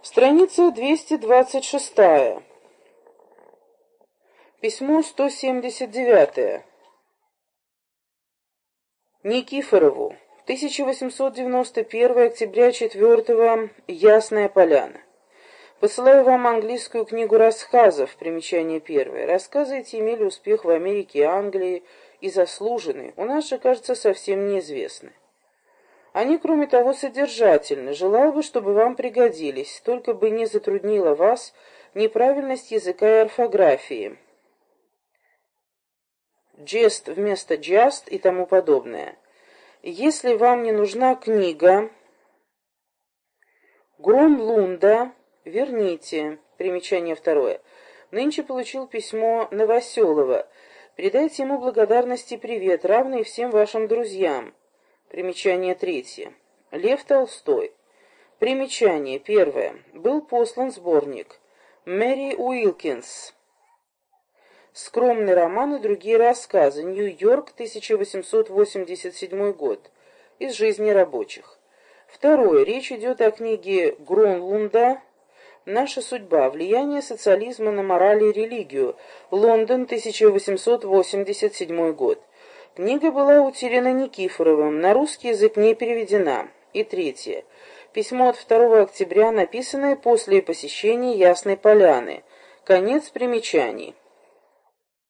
Страница 226. Письмо 179. Никифорову. 1891 октября 4 Ясная Поляна. Посылаю вам английскую книгу рассказов, примечание первое. Рассказы эти имели успех в Америке и Англии и заслуженный, у нас же, кажется, совсем неизвестны. Они, кроме того, содержательны. Желал бы, чтобы вам пригодились, только бы не затруднила вас неправильность языка и орфографии. Jest вместо just и тому подобное. Если вам не нужна книга Громлунда, верните. Примечание второе. Нынче получил письмо Новоселова. Передайте ему благодарность и привет, равный всем вашим друзьям. Примечание третье. Лев Толстой. Примечание первое. Был послан сборник. Мэри Уилкинс. Скромный роман и другие рассказы. Нью-Йорк, 1887 год. Из жизни рабочих. Второе. Речь идет о книге Гронлунда «Наша судьба. Влияние социализма на мораль и религию». Лондон, 1887 год. Книга была утеряна Никифоровым, на русский язык не переведена. И третье. Письмо от 2 октября, написанное после посещения Ясной Поляны. Конец примечаний.